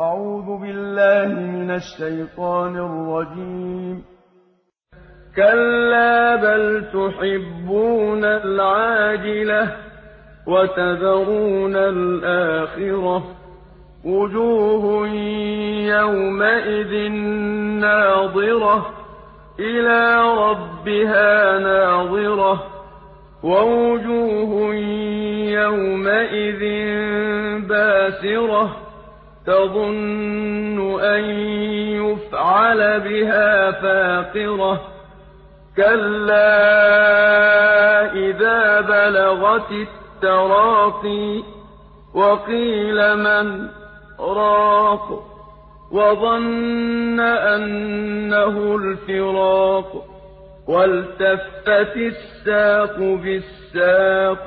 أعوذ بالله من الشيطان الرجيم. كلا بل تحبون العاجلة وتذرون الآخرة. وجوه يومئذ ناظرة. إلى ربها ناظرة. ووجوه يومئذ باسرة. تظن أن يفعل بها فاقرة. كلا إذا بلغت التراقي وقيل من راق وظن أنه الفراق والتفت الساق بالساق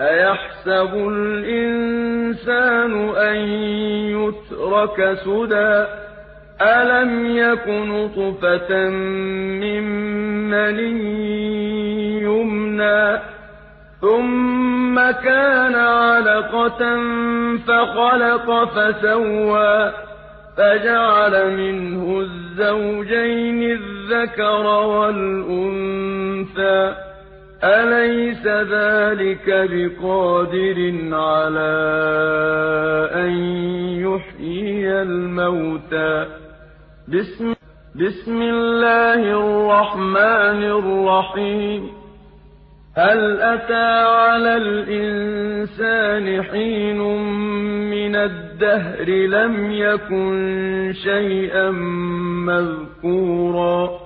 أيحسب الإنسان أن يترك سدى ألم يك نطفة من مني يمنى ثم كان علقة فخلق فسوى فجعل منه الزوجين الذكر والأنثى أليس ذلك بقادر على أن يحيي الموتى؟ بسم, الله الرحمن الرحيم هل أتى على الإنسان حين من الدهر لم يكن شيئا مذكورا؟